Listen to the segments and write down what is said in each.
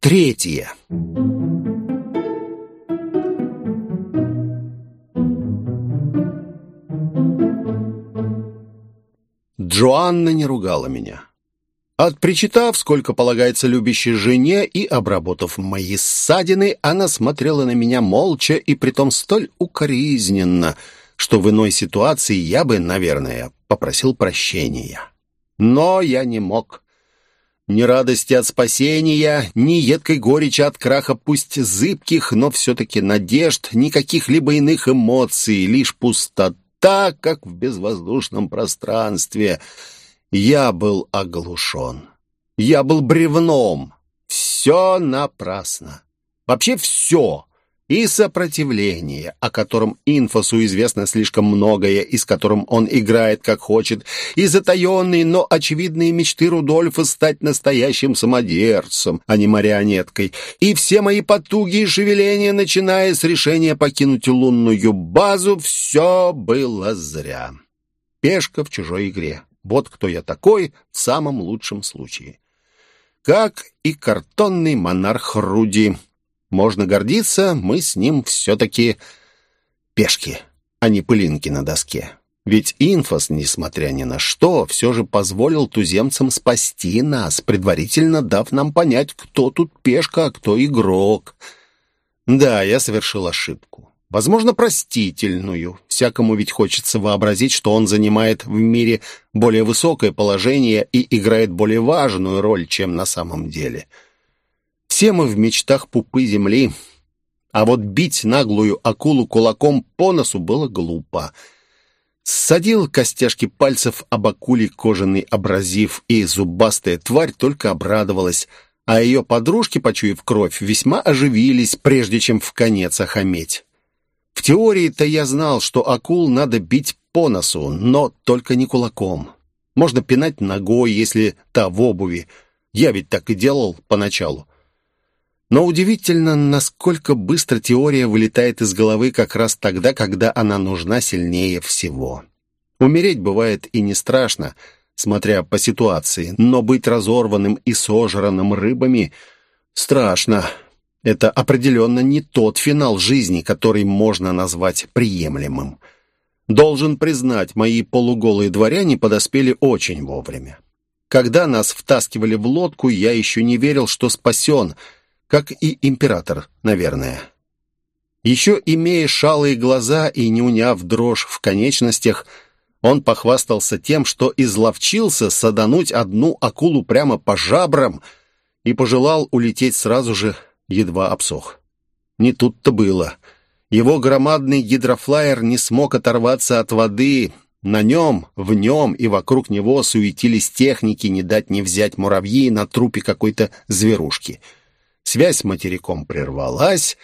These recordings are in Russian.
Третье. Джоанна не ругала меня. Отпричитав, сколько полагается любящей жене, и обработав мои ссадины, она смотрела на меня молча и притом столь укоризненно, что в иной ситуации я бы, наверное, попросил прощения. Но я не мог. Ни радости от спасения, ни едкой горечи от краха, пусть зыбких, но все-таки надежд, никаких либо иных эмоций, лишь пустота, как в безвоздушном пространстве — я был оглушен. Я был бревном. Все напрасно. Вообще все. И сопротивление, о котором инфосу известно слишком многое, и с которым он играет как хочет, и затаенные, но очевидные мечты Рудольфа стать настоящим самодержцем, а не марионеткой, и все мои потуги и шевеления, начиная с решения покинуть лунную базу, все было зря. Пешка в чужой игре. Вот кто я такой в самом лучшем случае. Как и картонный монарх Руди. Можно гордиться, мы с ним все-таки пешки, а не пылинки на доске. Ведь инфос, несмотря ни на что, все же позволил туземцам спасти нас, предварительно дав нам понять, кто тут пешка, а кто игрок. Да, я совершил ошибку. Возможно, простительную. Всякому ведь хочется вообразить, что он занимает в мире более высокое положение и играет более важную роль, чем на самом деле. Все мы в мечтах пупы земли. А вот бить наглую акулу кулаком по носу было глупо. Ссадил костяшки пальцев об акуле кожаный абразив, и зубастая тварь только обрадовалась, а ее подружки, почуяв кровь, весьма оживились, прежде чем в конец охаметь. В теории-то я знал, что акул надо бить по носу, но только не кулаком. Можно пинать ногой, если та в обуви. Я ведь так и делал поначалу. Но удивительно, насколько быстро теория вылетает из головы как раз тогда, когда она нужна сильнее всего. Умереть бывает и не страшно, смотря по ситуации, но быть разорванным и сожранным рыбами страшно. Это определенно не тот финал жизни, который можно назвать приемлемым. Должен признать, мои полуголые дворяне подоспели очень вовремя. Когда нас втаскивали в лодку, я еще не верил, что спасен, как и император, наверное. Еще имея шалые глаза и не уняв дрожь в конечностях, он похвастался тем, что изловчился садануть одну акулу прямо по жабрам и пожелал улететь сразу же едва обсох. Не тут-то было. Его громадный гидрофлайер не смог оторваться от воды. На нем, в нем и вокруг него суетились техники, не дать не взять муравьи на трупе какой-то зверушки. Связь с материком прервалась,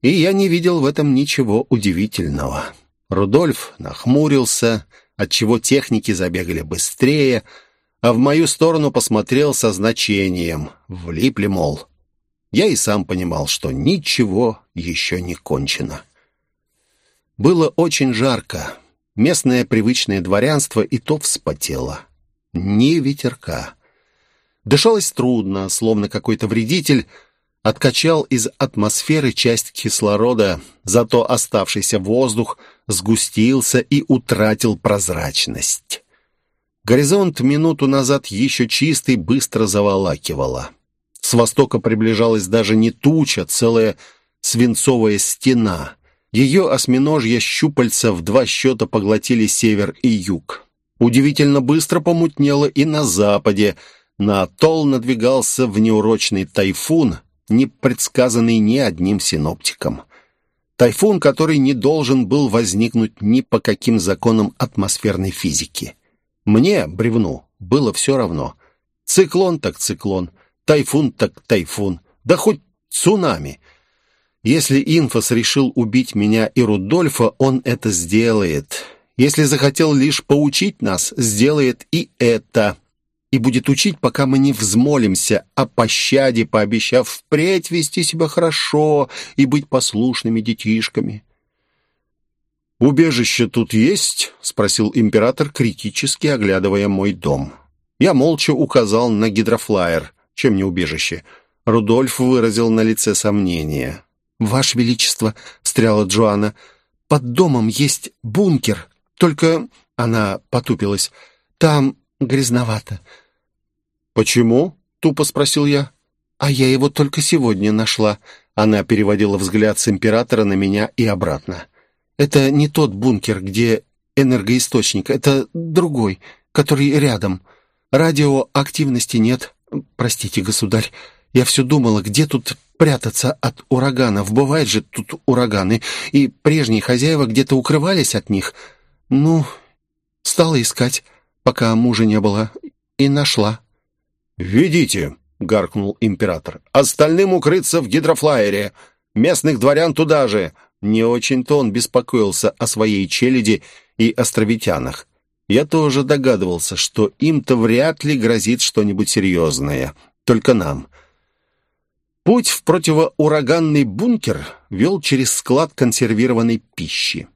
и я не видел в этом ничего удивительного. Рудольф нахмурился, отчего техники забегали быстрее, а в мою сторону посмотрел со значением. Влипли, мол. Я и сам понимал, что ничего еще не кончено. Было очень жарко. Местное привычное дворянство и то вспотело. Ни ветерка. Дышалось трудно, словно какой-то вредитель откачал из атмосферы часть кислорода, зато оставшийся воздух сгустился и утратил прозрачность. Горизонт минуту назад еще чистый быстро заволакивало. С востока приближалась даже не туча, целая свинцовая стена. Ее осьминожья щупальца в два счета поглотили север и юг. Удивительно быстро помутнело и на западе. На атолл надвигался внеурочный тайфун, не предсказанный ни одним синоптиком. Тайфун, который не должен был возникнуть ни по каким законам атмосферной физики. Мне, бревну, было все равно. Циклон так циклон. Тайфун так тайфун. Да хоть цунами. Если Инфос решил убить меня и Рудольфа, он это сделает. Если захотел лишь поучить нас, сделает и это. И будет учить, пока мы не взмолимся о пощаде, пообещав впредь вести себя хорошо и быть послушными детишками. «Убежище тут есть?» — спросил император, критически оглядывая мой дом. Я молча указал на гидрофлайер чем не убежище. Рудольф выразил на лице сомнение. «Ваше Величество», — встряла Джоанна, — «под домом есть бункер, только...» — она потупилась. «Там грязновато». «Почему?» — тупо спросил я. «А я его только сегодня нашла». Она переводила взгляд с императора на меня и обратно. «Это не тот бункер, где энергоисточник, это другой, который рядом. Радиоактивности нет. Простите, государь, я все думала, где тут прятаться от ураганов. Бывают же тут ураганы, и прежние хозяева где-то укрывались от них. Ну, стала искать, пока мужа не было, и нашла». «Ведите!» — гаркнул император. «Остальным укрыться в гидрофлайере. Местных дворян туда же». Не очень-то он беспокоился о своей челяди и островитянах. Я тоже догадывался, что им-то вряд ли грозит что-нибудь серьезное. Только нам. Путь в противоураганный бункер вел через склад консервированной пищи.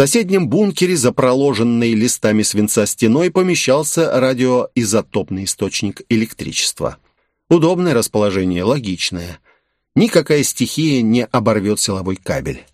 Соседнем бункере, за проложенной листами свинца стеной, помещался радиоизотопный источник электричества. Удобное расположение, логичное. Никакая стихия не оборвет силовой кабель.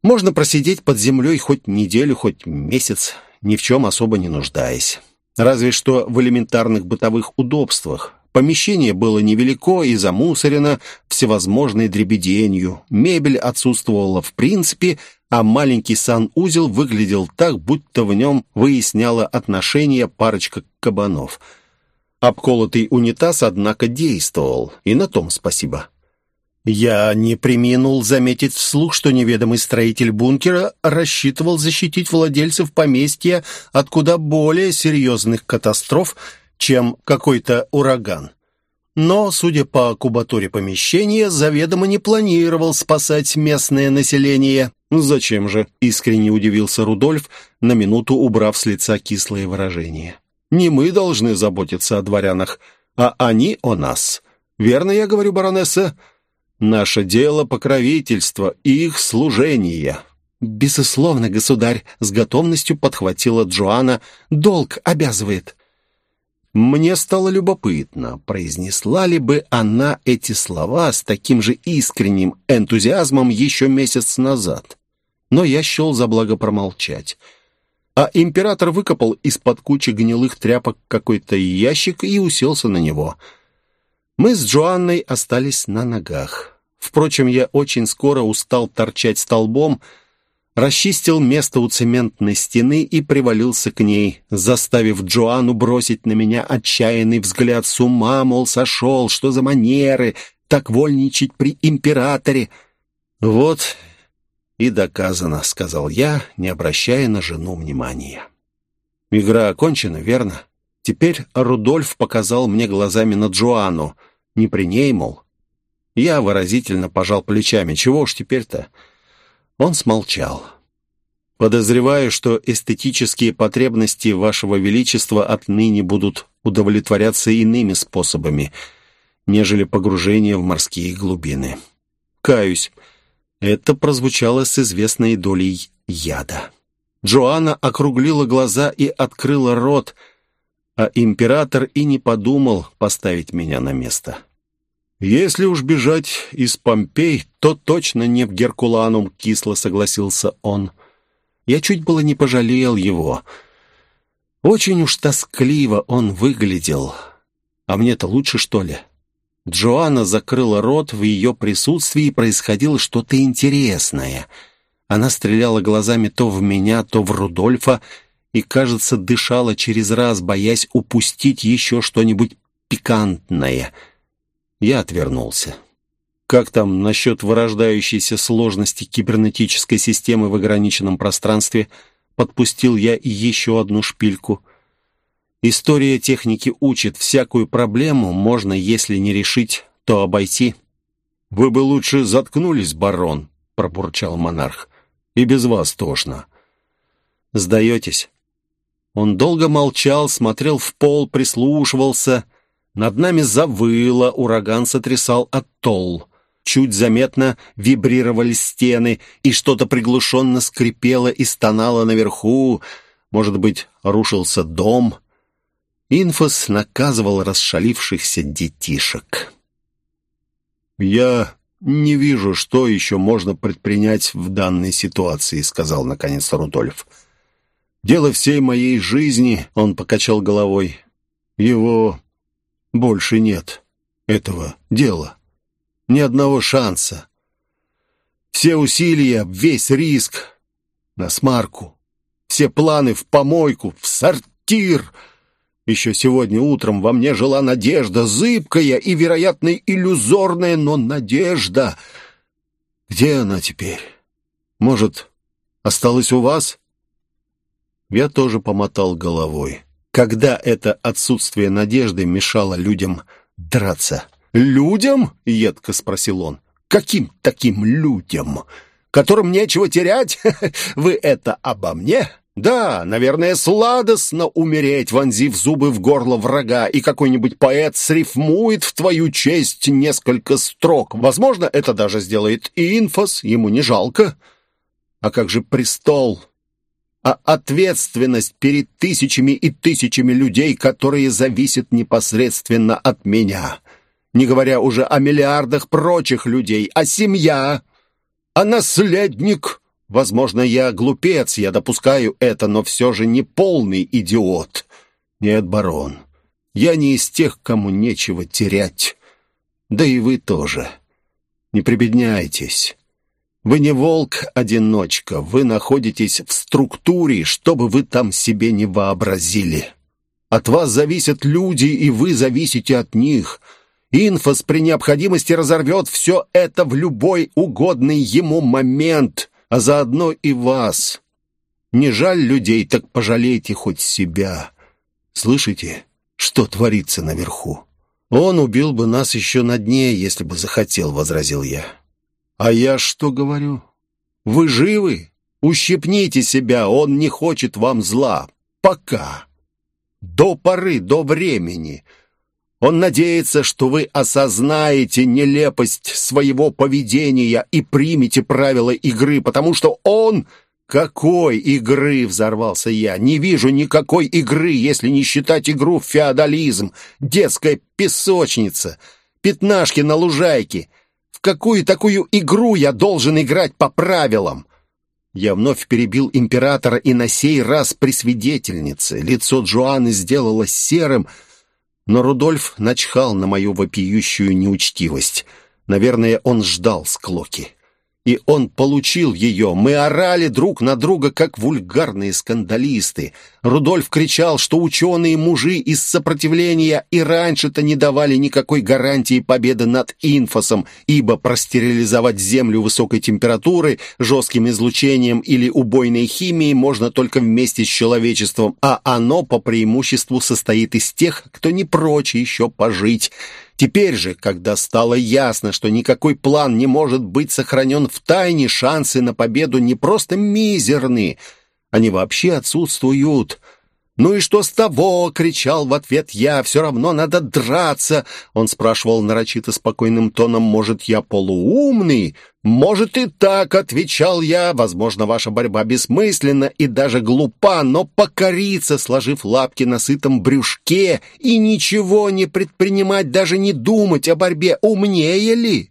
Можно просидеть под землей хоть неделю, хоть месяц, ни в чем особо не нуждаясь. Разве что в элементарных бытовых удобствах. Помещение было невелико и замусорено всевозможной дребеденью. Мебель отсутствовала в принципе, а маленький санузел выглядел так, будто в нем выясняла отношения парочка кабанов – Обколотый унитаз, однако, действовал, и на том спасибо. Я не приминул заметить вслух, что неведомый строитель бункера рассчитывал защитить владельцев поместья от куда более серьезных катастроф, чем какой-то ураган. Но, судя по кубатуре помещения, заведомо не планировал спасать местное население. «Зачем же?» — искренне удивился Рудольф, на минуту убрав с лица кислое выражение. Не мы должны заботиться о дворянах, а они о нас. Верно я говорю, баронесса? Наше дело покровительство и их служение». «Безусловно, государь», — с готовностью подхватила Джоанна, — «долг обязывает». Мне стало любопытно, произнесла ли бы она эти слова с таким же искренним энтузиазмом еще месяц назад. Но я счел за благо промолчать а император выкопал из-под кучи гнилых тряпок какой-то ящик и уселся на него. Мы с Джоанной остались на ногах. Впрочем, я очень скоро устал торчать столбом, расчистил место у цементной стены и привалился к ней, заставив Джоанну бросить на меня отчаянный взгляд с ума, мол, сошел, что за манеры, так вольничать при императоре. Вот «И доказано», — сказал я, не обращая на жену внимания. «Игра окончена, верно? Теперь Рудольф показал мне глазами на Джоанну. Не при ней, мол». Я выразительно пожал плечами. «Чего уж теперь-то?» Он смолчал. «Подозреваю, что эстетические потребности вашего величества отныне будут удовлетворяться иными способами, нежели погружение в морские глубины. Каюсь». Это прозвучало с известной долей яда. Джоанна округлила глаза и открыла рот, а император и не подумал поставить меня на место. «Если уж бежать из Помпей, то точно не в Геркуланум», — кисло согласился он. Я чуть было не пожалел его. Очень уж тоскливо он выглядел. А мне-то лучше, что ли?» Джоанна закрыла рот, в ее присутствии происходило что-то интересное. Она стреляла глазами то в меня, то в Рудольфа, и, кажется, дышала через раз, боясь упустить еще что-нибудь пикантное. Я отвернулся. Как там насчет вырождающейся сложности кибернетической системы в ограниченном пространстве? Подпустил я еще одну шпильку — История техники учит, всякую проблему можно, если не решить, то обойти. «Вы бы лучше заткнулись, барон», — пробурчал монарх. «И без вас тошно». «Сдаетесь?» Он долго молчал, смотрел в пол, прислушивался. Над нами завыло, ураган сотрясал оттол. Чуть заметно вибрировали стены, и что-то приглушенно скрипело и стонало наверху. Может быть, рушился дом — Инфос наказывал расшалившихся детишек. «Я не вижу, что еще можно предпринять в данной ситуации», — сказал наконец Рудольф. «Дело всей моей жизни», — он покачал головой. «Его больше нет, этого дела. Ни одного шанса. Все усилия, весь риск на смарку. Все планы в помойку, в сортир». Еще сегодня утром во мне жила надежда, зыбкая и, вероятно, иллюзорная, но надежда. Где она теперь? Может, осталась у вас? Я тоже помотал головой. Когда это отсутствие надежды мешало людям драться? «Людям?» — едко спросил он. «Каким таким людям? Которым нечего терять? Вы это обо мне?» Да, наверное, сладостно умереть, вонзив зубы в горло врага, и какой-нибудь поэт срифмует в твою честь несколько строк. Возможно, это даже сделает инфос, ему не жалко. А как же престол? А ответственность перед тысячами и тысячами людей, которые зависят непосредственно от меня? Не говоря уже о миллиардах прочих людей, а семья, а наследник... Возможно, я глупец, я допускаю это, но все же не полный идиот. Нет, барон, я не из тех, кому нечего терять. Да и вы тоже. Не прибедняйтесь. Вы не волк-одиночка, вы находитесь в структуре, что бы вы там себе не вообразили. От вас зависят люди, и вы зависите от них. Инфос при необходимости разорвет все это в любой угодный ему момент а заодно и вас. Не жаль людей, так пожалейте хоть себя. Слышите, что творится наверху? Он убил бы нас еще на дне, если бы захотел, — возразил я. А я что говорю? Вы живы? Ущипните себя, он не хочет вам зла. Пока. До поры, до времени. Он надеется, что вы осознаете нелепость своего поведения и примете правила игры, потому что он... «Какой игры?» — взорвался я. «Не вижу никакой игры, если не считать игру в феодализм, детская песочница, пятнашки на лужайке. В какую такую игру я должен играть по правилам?» Я вновь перебил императора и на сей раз при свидетельнице. Лицо Джоанны сделалось серым, но Рудольф начхал на мою вопиющую неучтивость. Наверное, он ждал склоки. И он получил ее. Мы орали друг на друга, как вульгарные скандалисты. Рудольф кричал, что ученые-мужи из сопротивления и раньше-то не давали никакой гарантии победы над инфосом, ибо простерилизовать Землю высокой температуры, жестким излучением или убойной химией можно только вместе с человечеством, а оно по преимуществу состоит из тех, кто не прочь еще пожить. Теперь же, когда стало ясно, что никакой план не может быть сохранен в тайне, шансы на победу не просто мизерны, они вообще отсутствуют. «Ну и что с того?» — кричал в ответ я. «Все равно надо драться!» Он спрашивал нарочито спокойным тоном. «Может, я полуумный?» «Может и так», — отвечал я. «Возможно, ваша борьба бессмысленна и даже глупа, но покориться, сложив лапки на сытом брюшке и ничего не предпринимать, даже не думать о борьбе, умнее ли?»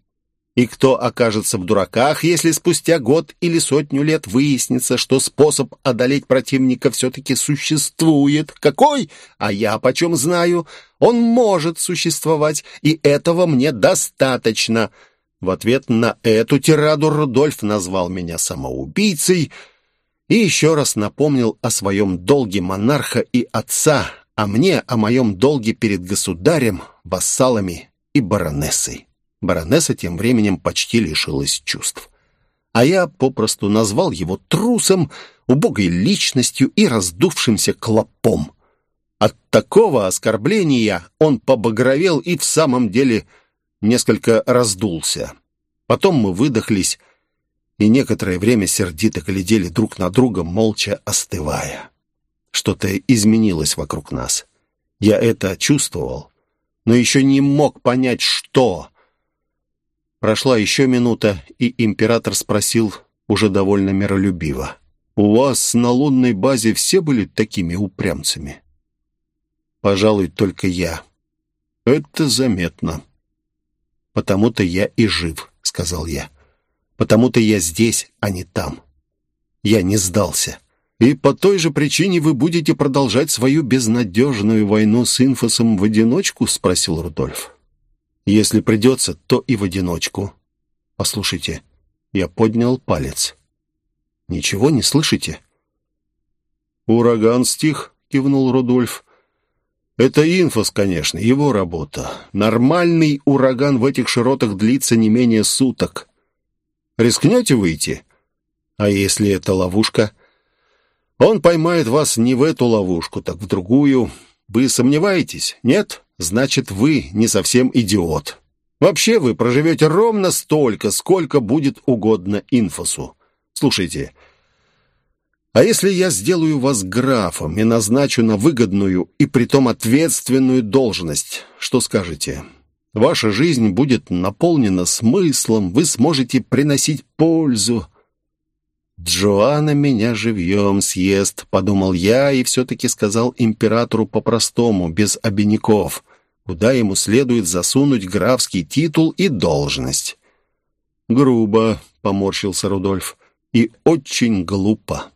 И кто окажется в дураках, если спустя год или сотню лет выяснится, что способ одолеть противника все-таки существует? Какой? А я почем знаю? Он может существовать, и этого мне достаточно. В ответ на эту тираду Рудольф назвал меня самоубийцей и еще раз напомнил о своем долге монарха и отца, а мне о моем долге перед государем, вассалами и баронессой. Баронесса тем временем почти лишилась чувств. А я попросту назвал его трусом, убогой личностью и раздувшимся клопом. От такого оскорбления он побагровел и в самом деле несколько раздулся. Потом мы выдохлись и некоторое время сердито глядели друг на друга, молча остывая. Что-то изменилось вокруг нас. Я это чувствовал, но еще не мог понять, что. Прошла еще минута, и император спросил уже довольно миролюбиво. «У вас на лунной базе все были такими упрямцами?» «Пожалуй, только я. Это заметно». «Потому-то я и жив», — сказал я. «Потому-то я здесь, а не там. Я не сдался. И по той же причине вы будете продолжать свою безнадежную войну с инфосом в одиночку?» — спросил Рудольф. «Если придется, то и в одиночку. Послушайте, я поднял палец. Ничего не слышите?» «Ураган стих», — кивнул Рудольф. «Это инфос, конечно, его работа. Нормальный ураган в этих широтах длится не менее суток. Рискнете выйти? А если это ловушка?» Он поймает вас не в эту ловушку, так в другую. Вы сомневаетесь? Нет? Значит, вы не совсем идиот. Вообще вы проживете ровно столько, сколько будет угодно инфосу. Слушайте, а если я сделаю вас графом и назначу на выгодную и притом ответственную должность, что скажете? Ваша жизнь будет наполнена смыслом, вы сможете приносить пользу, «Джоанна меня живьем съест», — подумал я и все-таки сказал императору по-простому, без обиняков, куда ему следует засунуть графский титул и должность. «Грубо», — поморщился Рудольф, — «и очень глупо.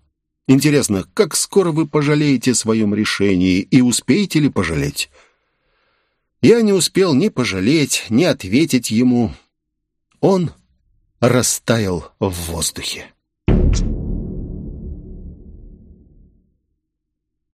Интересно, как скоро вы пожалеете о своем решении и успеете ли пожалеть?» Я не успел ни пожалеть, ни ответить ему. Он растаял в воздухе.